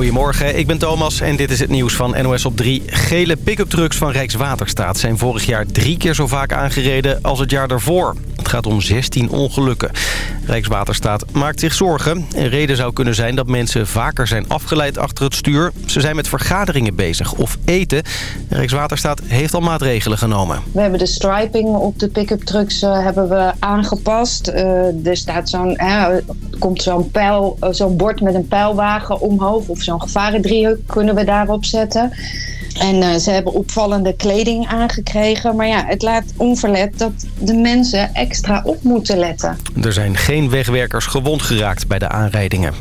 Goedemorgen, ik ben Thomas en dit is het nieuws van NOS op 3. Gele pick-up trucks van Rijkswaterstaat zijn vorig jaar drie keer zo vaak aangereden als het jaar daarvoor. Gaat om 16 ongelukken. Rijkswaterstaat maakt zich zorgen. Een reden zou kunnen zijn dat mensen vaker zijn afgeleid achter het stuur. Ze zijn met vergaderingen bezig of eten. Rijkswaterstaat heeft al maatregelen genomen. We hebben de striping op de pick-up trucks uh, hebben we aangepast. Uh, er staat zo'n, uh, komt zo'n pijl, zo'n bord met een pijlwagen omhoog of zo'n gevarendriehoek kunnen we daarop zetten. En uh, ze hebben opvallende kleding aangekregen. Maar ja, het laat onverlet dat de mensen extra op moeten letten. Er zijn geen wegwerkers gewond geraakt bij de aanrijdingen.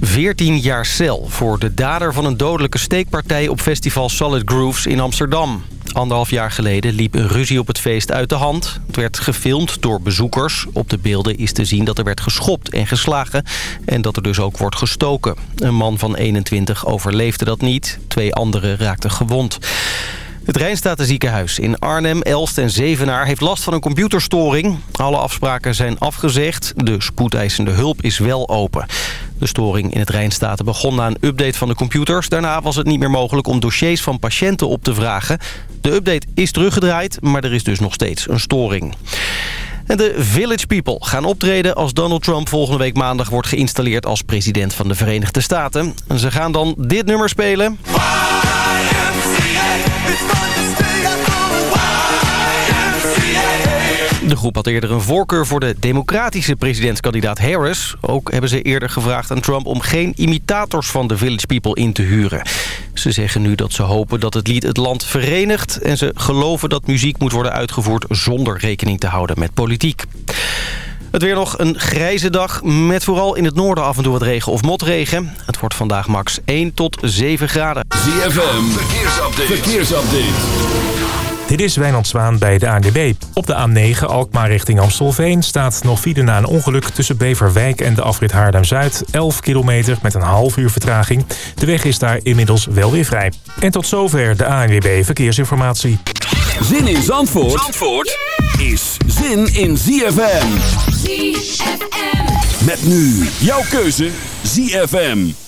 14 jaar cel voor de dader van een dodelijke steekpartij op festival Solid Grooves in Amsterdam. Anderhalf jaar geleden liep een ruzie op het feest uit de hand. Het werd gefilmd door bezoekers. Op de beelden is te zien dat er werd geschopt en geslagen... en dat er dus ook wordt gestoken. Een man van 21 overleefde dat niet. Twee anderen raakten gewond. Het Rijnstatenziekenhuis in Arnhem, Elst en Zevenaar heeft last van een computerstoring. Alle afspraken zijn afgezegd. De spoedeisende hulp is wel open. De storing in het Rijnstaten begon na een update van de computers. Daarna was het niet meer mogelijk om dossiers van patiënten op te vragen. De update is teruggedraaid, maar er is dus nog steeds een storing. En de Village People gaan optreden als Donald Trump volgende week maandag wordt geïnstalleerd als president van de Verenigde Staten. En ze gaan dan dit nummer spelen. De groep had eerder een voorkeur voor de democratische presidentskandidaat Harris. Ook hebben ze eerder gevraagd aan Trump om geen imitators van de Village People in te huren. Ze zeggen nu dat ze hopen dat het lied het land verenigt... en ze geloven dat muziek moet worden uitgevoerd zonder rekening te houden met politiek. Het weer nog een grijze dag met vooral in het noorden af en toe wat regen of motregen. Het wordt vandaag max 1 tot 7 graden. ZFM, verkeersupdate. verkeersupdate. Dit is Wijnand Zwaan bij de ANDB. Op de A9 Alkmaar richting Amstelveen staat nog file na een ongeluk tussen Beverwijk en de afrit Haarlem-Zuid. 11 kilometer met een half uur vertraging. De weg is daar inmiddels wel weer vrij. En tot zover de ANWB Verkeersinformatie. Zin in Zandvoort, Zandvoort is zin in ZFM. ZFM. Met nu jouw keuze ZFM.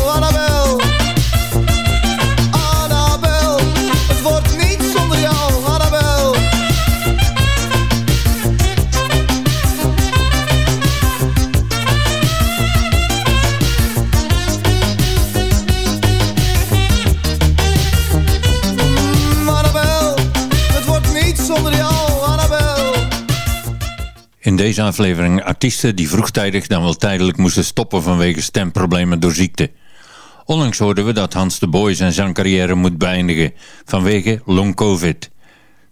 In deze aflevering artiesten die vroegtijdig dan wel tijdelijk moesten stoppen vanwege stemproblemen door ziekte. Onlangs hoorden we dat Hans de Boy zijn zangcarrière moet beëindigen vanwege long covid.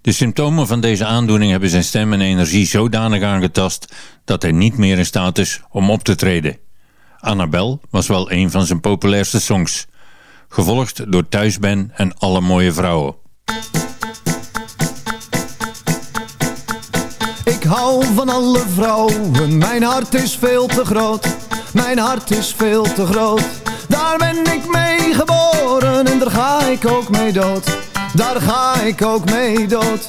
De symptomen van deze aandoening hebben zijn stem en energie zodanig aangetast dat hij niet meer in staat is om op te treden. Annabel was wel een van zijn populairste songs, gevolgd door Thuis ben en Alle mooie vrouwen. Ik hou van alle vrouwen, mijn hart is veel te groot. Mijn hart is veel te groot. Daar ben ik mee geboren en daar ga ik ook mee dood. Daar ga ik ook mee dood.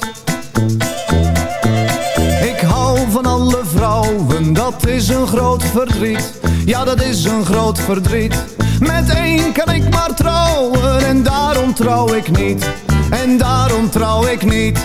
Ik hou van alle vrouwen, dat is een groot verdriet. Ja, dat is een groot verdriet. Met één kan ik maar trouwen en daarom trouw ik niet. En daarom trouw ik niet.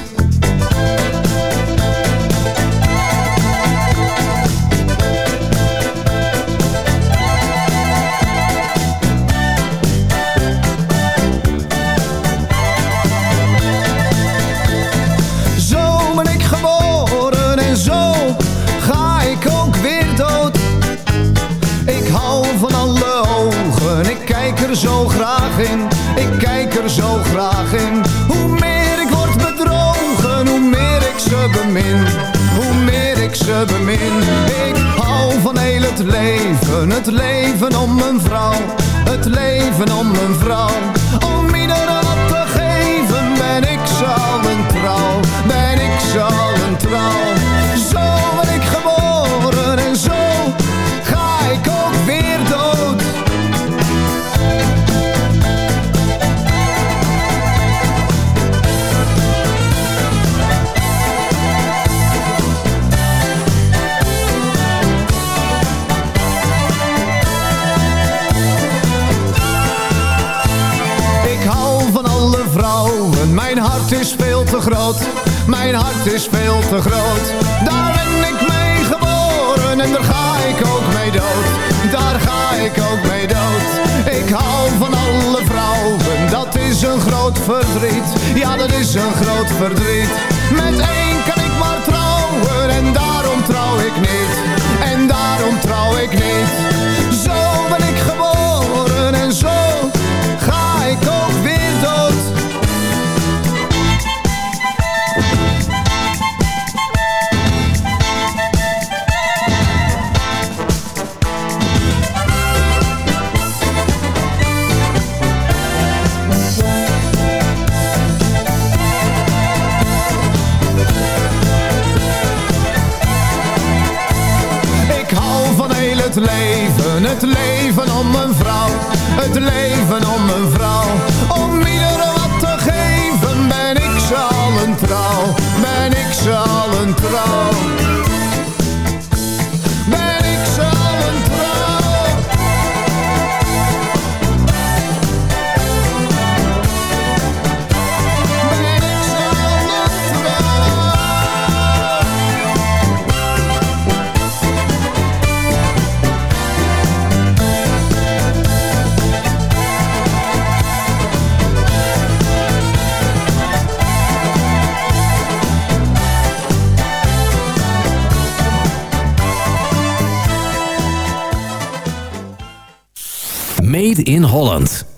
Zo graag in. Ik kijk er zo graag in. Hoe meer ik word bedrogen, hoe meer ik ze bemin. Hoe meer ik ze bemin. Ik hou van heel het leven, het leven om een vrouw. Het leven om een vrouw. Om iedereen wat te geven ben ik zo een trouw. Ben ik zo een trouw. Hart is veel te groot. Mijn hart is veel te groot. Daar ben ik mee geboren en daar ga ik ook mee dood. Daar ga ik ook mee dood. Ik hou van alle vrouwen, dat is een groot verdriet. Ja, dat is een groot verdriet. Met één kan ik maar trouwen en daarom trouw ik niet. En daarom trouw ik niet. Zo ben ik geboren het leven, het leven om een vrouw, het leven om een vrouw. Om iedereen wat te geven ben ik ze al een trouw, ben ik ze al een trouw. Made in Holland.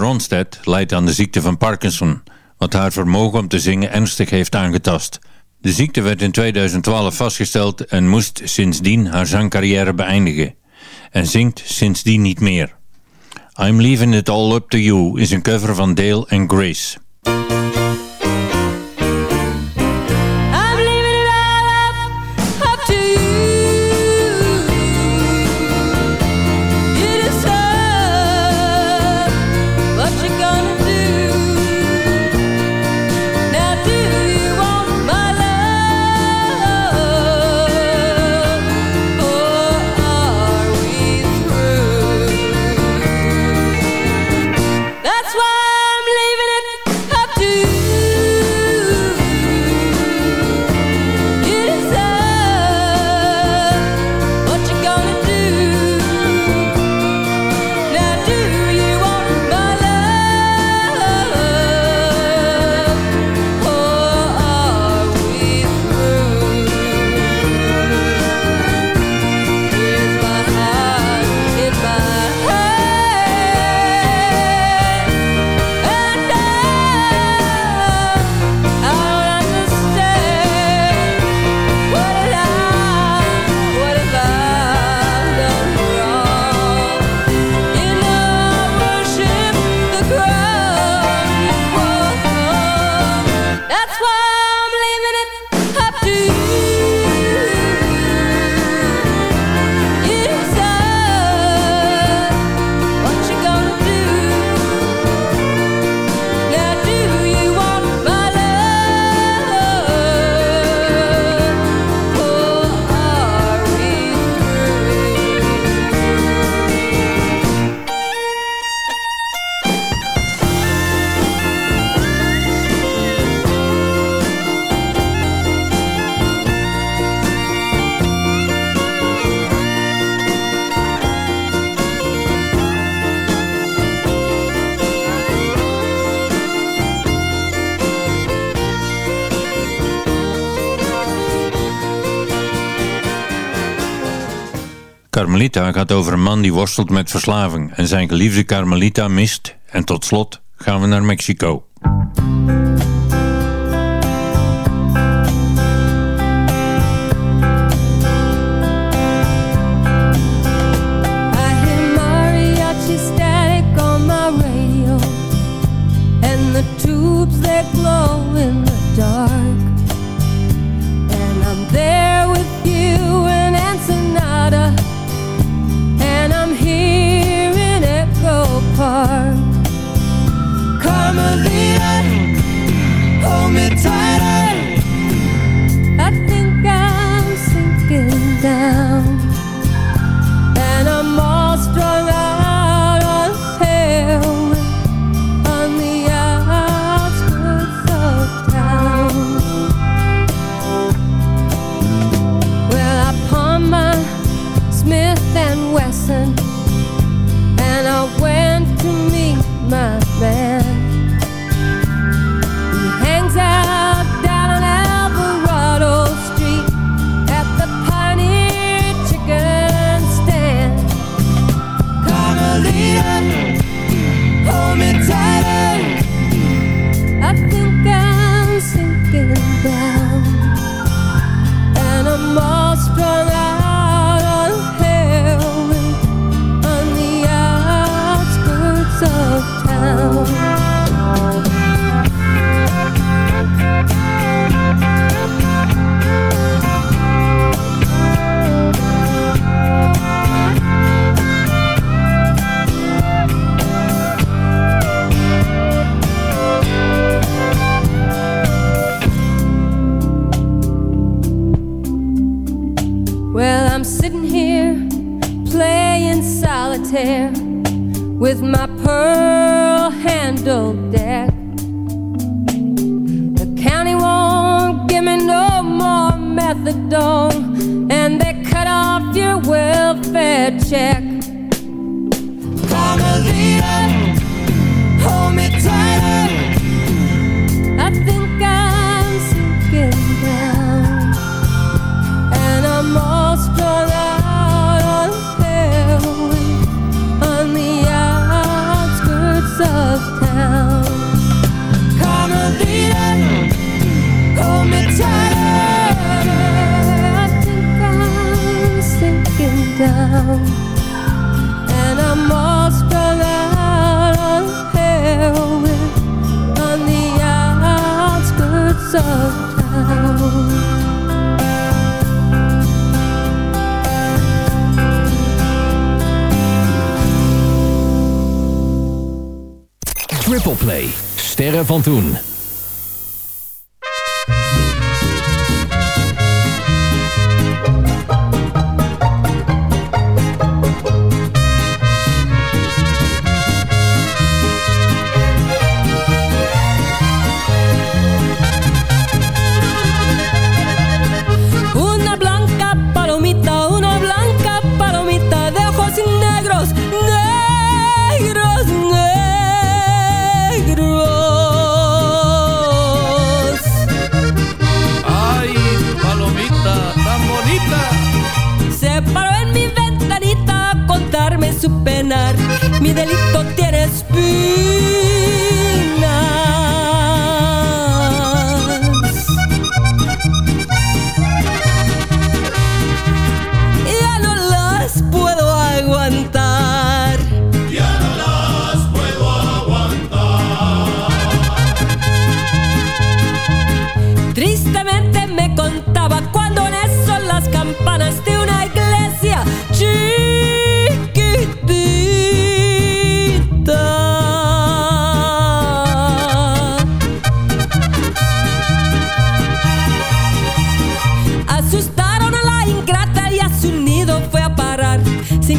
Linda leidt aan de ziekte van Parkinson, wat haar vermogen om te zingen ernstig heeft aangetast. De ziekte werd in 2012 vastgesteld en moest sindsdien haar zangcarrière beëindigen. En zingt sindsdien niet meer. I'm Leaving It All Up To You is een cover van Dale and Grace. Carmelita gaat over een man die worstelt met verslaving en zijn geliefde Carmelita mist. En tot slot gaan we naar Mexico. van toen.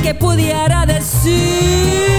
que pudiera decir.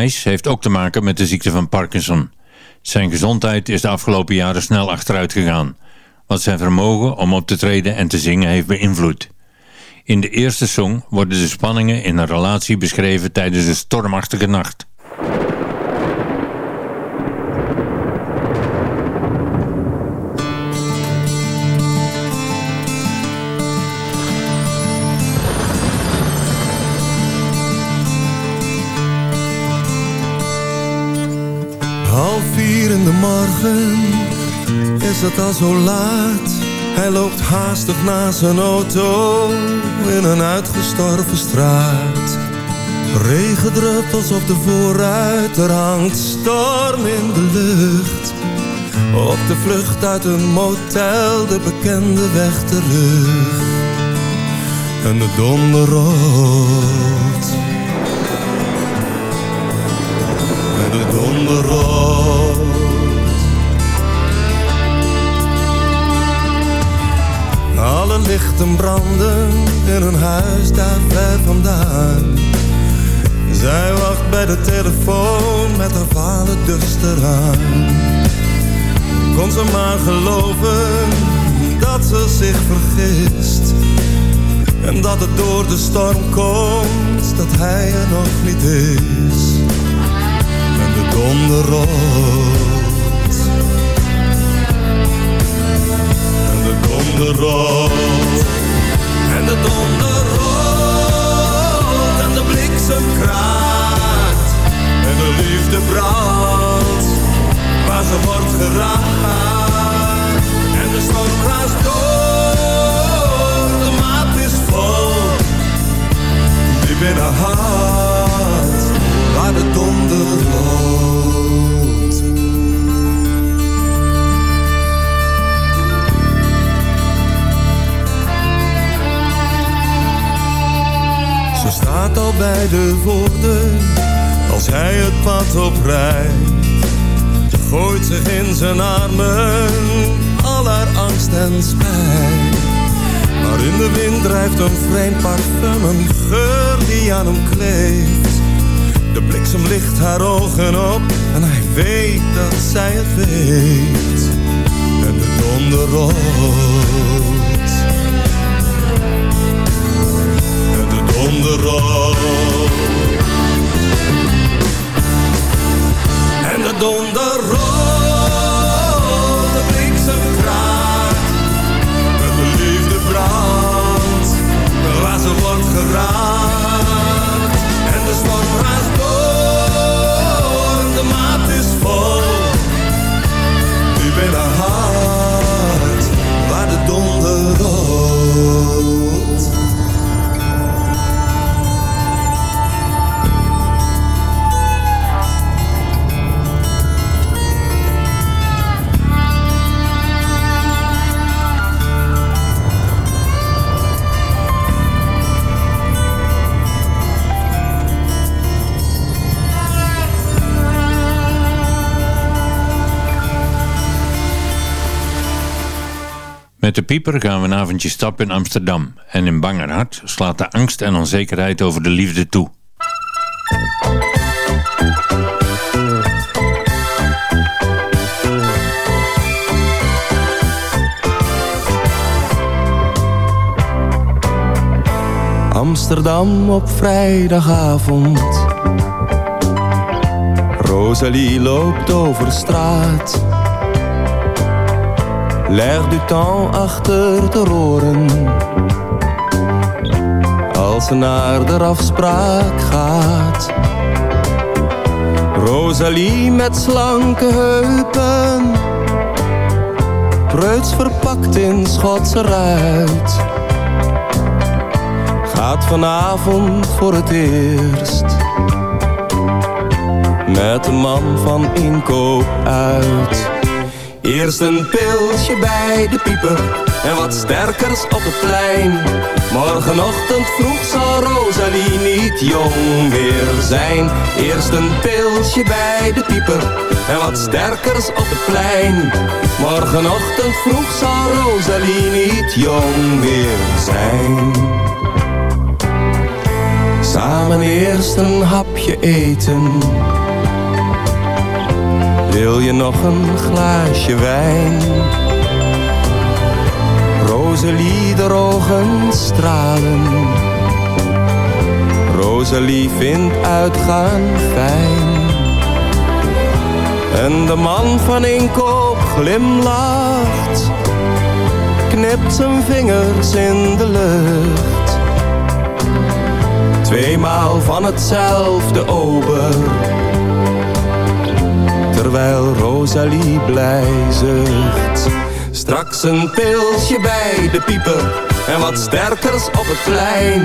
Heeft ook te maken met de ziekte van Parkinson. Zijn gezondheid is de afgelopen jaren snel achteruit gegaan, wat zijn vermogen om op te treden en te zingen heeft beïnvloed. In de eerste song worden de spanningen in een relatie beschreven tijdens een stormachtige nacht. Is het al zo laat. Hij loopt haastig naar zijn auto in een uitgestorven straat. Regendruppels op de voorruit, er hangt storm in de lucht. Op de vlucht uit een motel, de bekende weg terug. En de donder rolt. En de donder rolt. Alle lichten branden in een huis daar ver vandaan. Zij wacht bij de telefoon met haar vader dus eraan. Kon ze maar geloven dat ze zich vergist. En dat het door de storm komt, dat hij er nog niet is. En de donder rolt. Vreemd parfum, een geur die aan hem kleeft. Met de pieper gaan we een avondje stappen in Amsterdam. En in Bangerhart slaat de angst en onzekerheid over de liefde toe. Amsterdam op vrijdagavond. Rosalie loopt over straat. L'air du temps achter de oren. Als ze naar de afspraak gaat. Rosalie met slanke heupen. Preuts verpakt in Schotse ruit gaat vanavond voor het eerst met een man van inkoop uit. Eerst een pilsje bij de pieper en wat sterkers op het plein. Morgenochtend vroeg zal Rosalie niet jong meer zijn. Eerst een pilsje bij de pieper en wat sterkers op het plein. Morgenochtend vroeg zal Rosalie niet jong meer zijn. Samen eerst een hapje eten. Wil je nog een glaasje wijn? Rosalie, de ogen stralen. Rosalie vindt uitgaan fijn. En de man van inkoop glimlacht. Knipt zijn vingers in de lucht. Tweemaal van hetzelfde ober. Terwijl Rosalie blij zucht. Straks een pilsje bij de pieper en wat sterkers op het plein.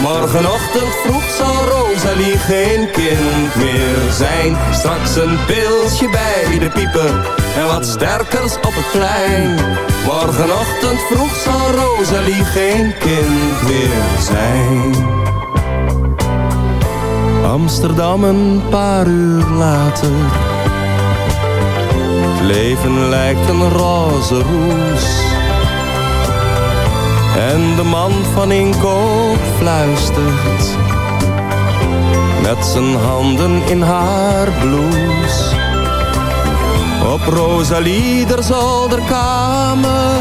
Morgenochtend vroeg zal Rosalie geen kind meer zijn. Straks een pilsje bij de pieper en wat sterkers op het plein. Morgenochtend vroeg zal Rosalie geen kind meer zijn. Amsterdam een paar uur later leven lijkt een roze roes. En de man van inkoop fluistert met zijn handen in haar blouse. Op Rosalie der zolderkamer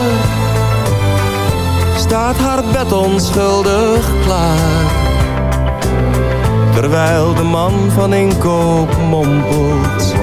staat haar bed onschuldig klaar. Terwijl de man van inkoop mompelt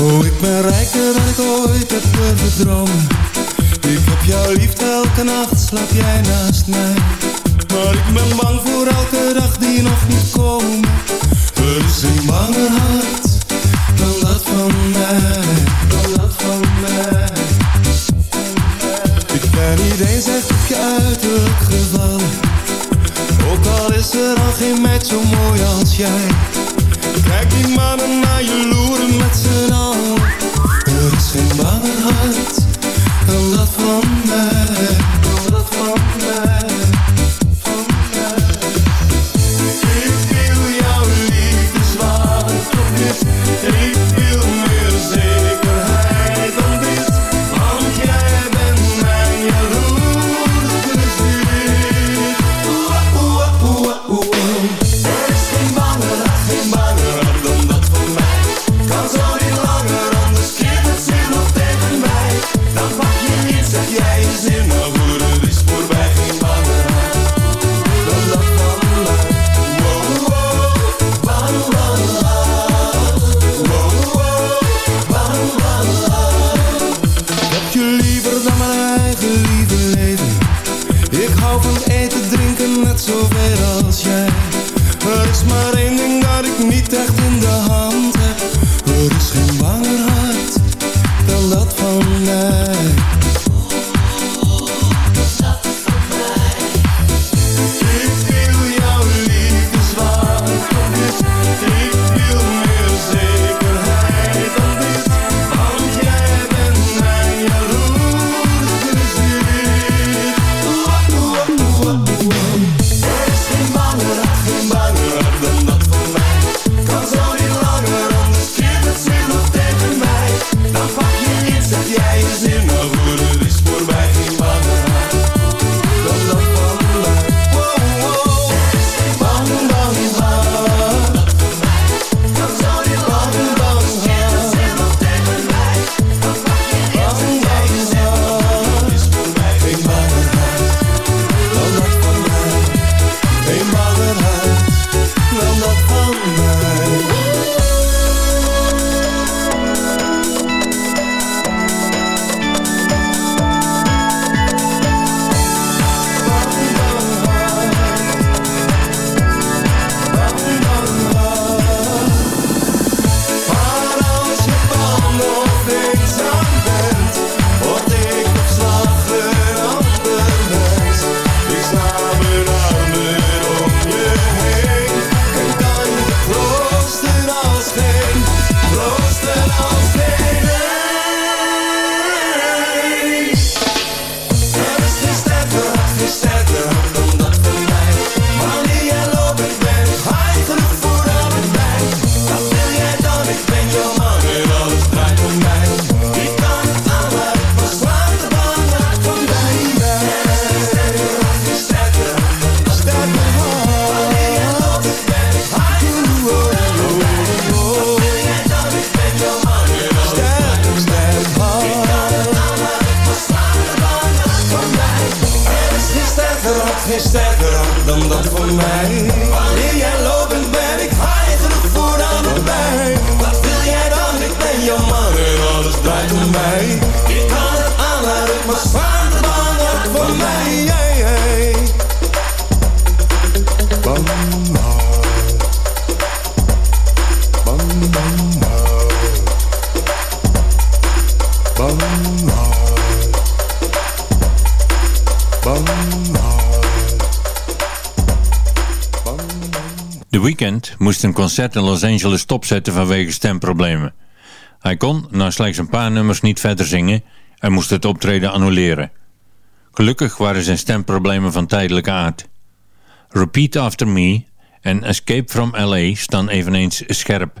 Oh, ik ben rijker dan ik ooit heb durven dromen. Ik heb jou lief, elke nacht slaap jij naast mij. Maar ik ben bang voor elke dag die nog niet komt. Er is een banger hart dan dat van mij. Dan dat van mij. Ik ben niet eens echt op je uiterlijk gevallen. Ook al is er al geen meid zo mooi als jij. Kijk die mannen naar je loeren met z'n allen. Er is geen banger hart dan dat van mij. Mij. set in Los Angeles stopzetten vanwege stemproblemen. Hij kon na slechts een paar nummers niet verder zingen en moest het optreden annuleren. Gelukkig waren zijn stemproblemen van tijdelijke aard. Repeat After Me en Escape from LA staan eveneens scherp.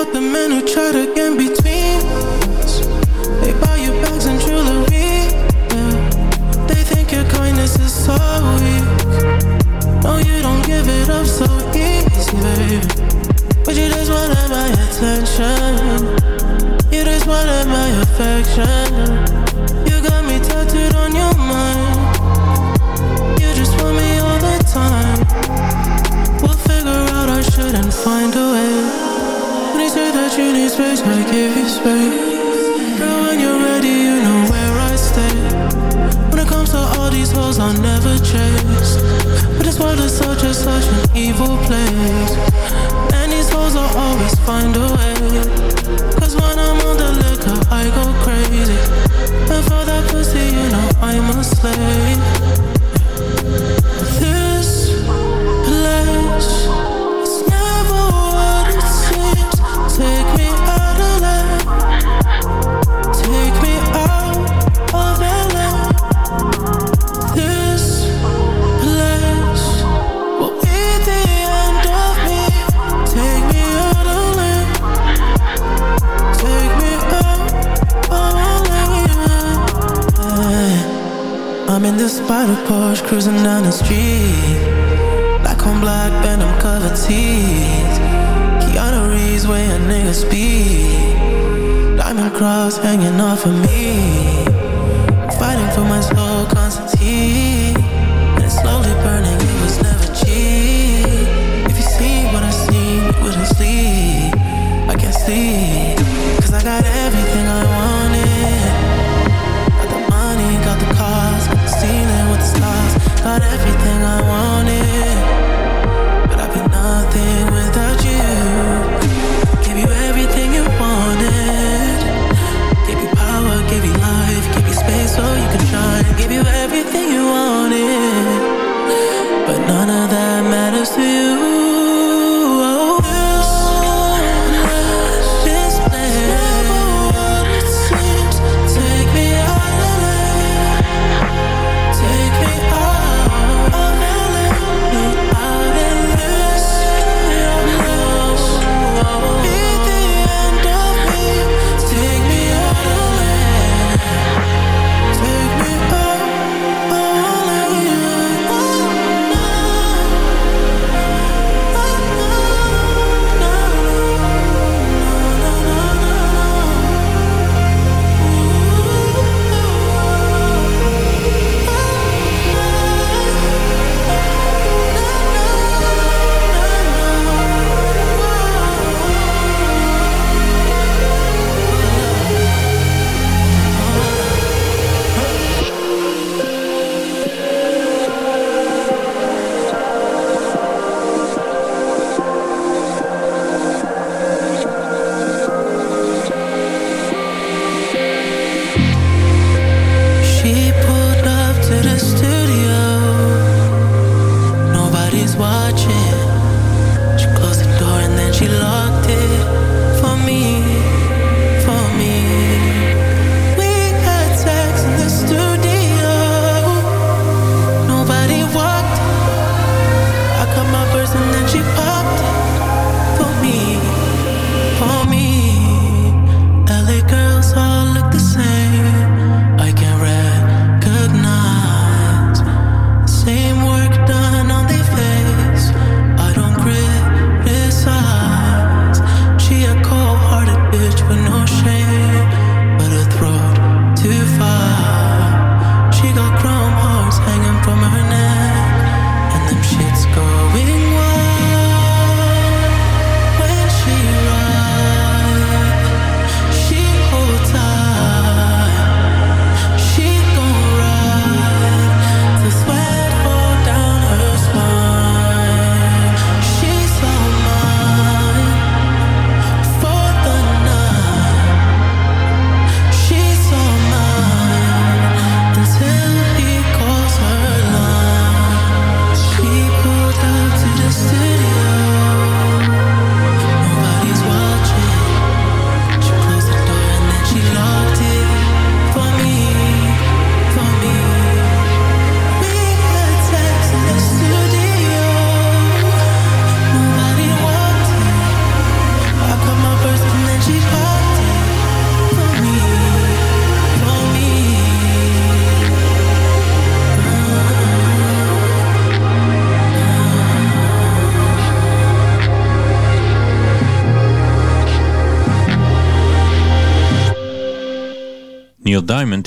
about the men who try to get by the Porsche, cruising down the street. Black on black, Benham covered tees. Keanu Reeves where a nigga speed. Diamond cross hanging off of me. Fighting for my soul, Constantine. And it's slowly burning, it was never cheap. If you see what I see, you wouldn't sleep. I can't sleep, cause I got everything I want.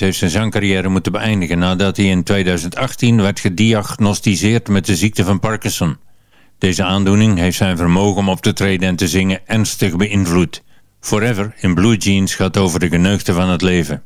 heeft zijn zangcarrière moeten beëindigen nadat hij in 2018 werd gediagnosticeerd met de ziekte van Parkinson. Deze aandoening heeft zijn vermogen om op te treden en te zingen ernstig beïnvloed. Forever in Blue Jeans gaat over de geneugten van het leven.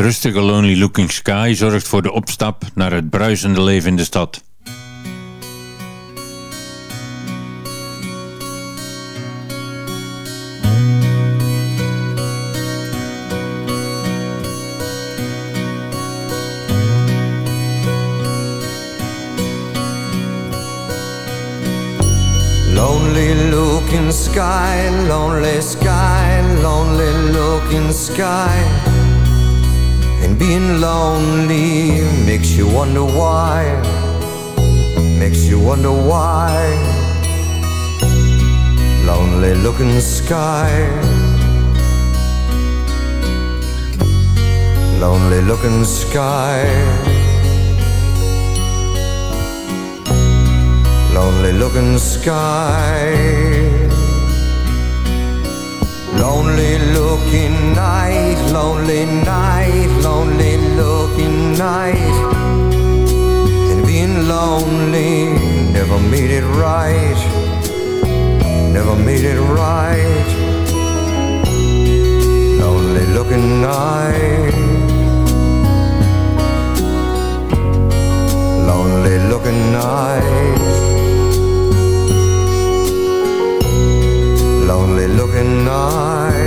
rustige Lonely Looking Sky zorgt voor de opstap naar het bruisende leven in de stad. lonely makes you wonder why, makes you wonder why. Lonely looking sky, lonely looking sky, lonely looking sky. Lonely looking night, lonely night night And being lonely. Never made it right. Never made it right. Lonely looking night Lonely looking night Lonely looking night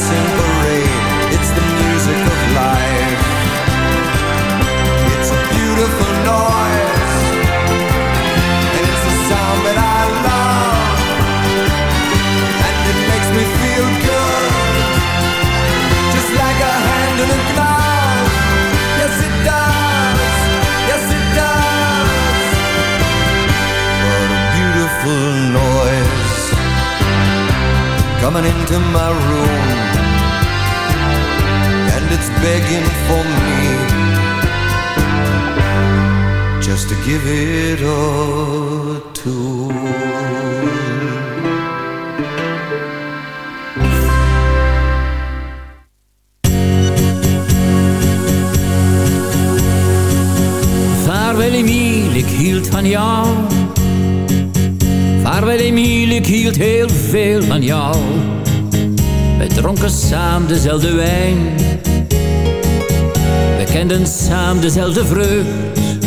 passing parade. It's the music of life. It's a beautiful noise, and it's a sound that I love, and it makes me feel good, just like a hand in a glove. Yes, it does. Yes, it does. What a beautiful noise coming into my room begging for me just to give it a tune. Vaarwel Emiel, ik hield van jou. Vaarwel Emiel, ik hield heel veel van jou. We dronken samen dezelfde wijn. Kenden samen dezelfde vreugd.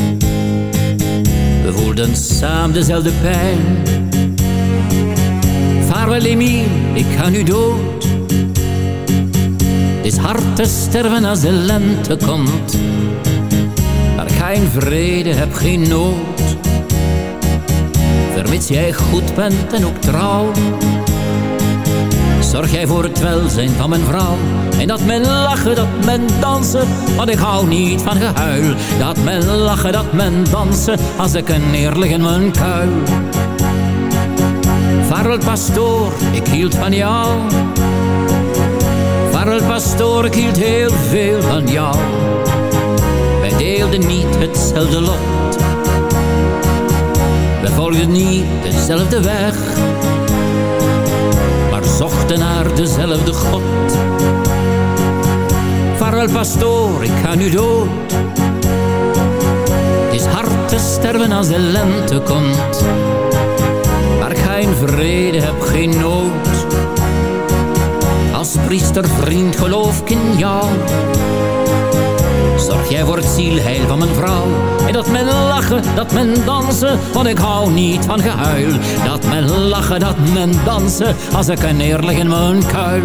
We voelden samen dezelfde pijn. Vaarwel Emiel, ik ga nu dood. Het is hard te sterven als de lente komt. Maar geen vrede, heb geen nood. Vermits jij goed bent en ook trouw. Zorg jij voor het welzijn van mijn vrouw. En dat men lachen, dat men dansen. Want ik hou niet van gehuil. Dat men lachen, dat men dansen. Als ik een neer lig in mijn kuil. Vaarwel pastoor, ik hield van jou. Vaarwel pastoor, ik hield heel veel van jou. Wij deelden niet hetzelfde lot. We volgden niet dezelfde weg. Maar zochten naar dezelfde God. Vaarwel pastoor, ik ga nu dood. Het is hard te sterven als de lente komt. Maar geen vrede, heb geen nood. Als priester, vriend, geloof ik in jou. Zorg jij voor het zielheil van mijn vrouw. En dat men lachen, dat men dansen, want ik hou niet van gehuil. Dat men lachen, dat men dansen, als ik een neerleg in mijn kuil.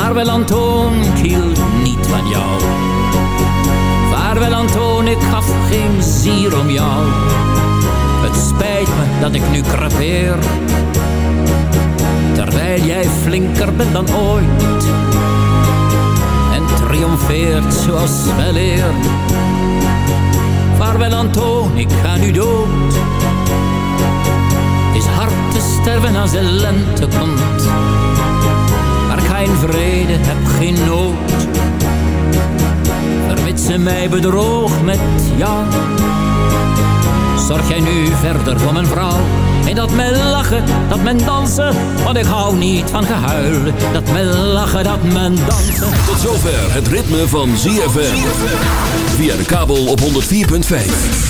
Vaarwel Antoon, ik hield niet van jou. Vaarwel Anton, ik gaf geen zier om jou. Het spijt me dat ik nu krapeer. Terwijl jij flinker bent dan ooit. En triomfeert zoals weleer. Vaarwel Anton, ik ga nu dood. Is hard te sterven als de lente komt. Geen vrede, heb geen nood. Vermits ze mij bedroog met jou. Zorg jij nu verder voor mijn vrouw. En dat men lachen, dat men dansen. Want ik hou niet van gehuil. Dat men lachen, dat men dansen. Tot zover het ritme van ZFM. Via de kabel op 104.5.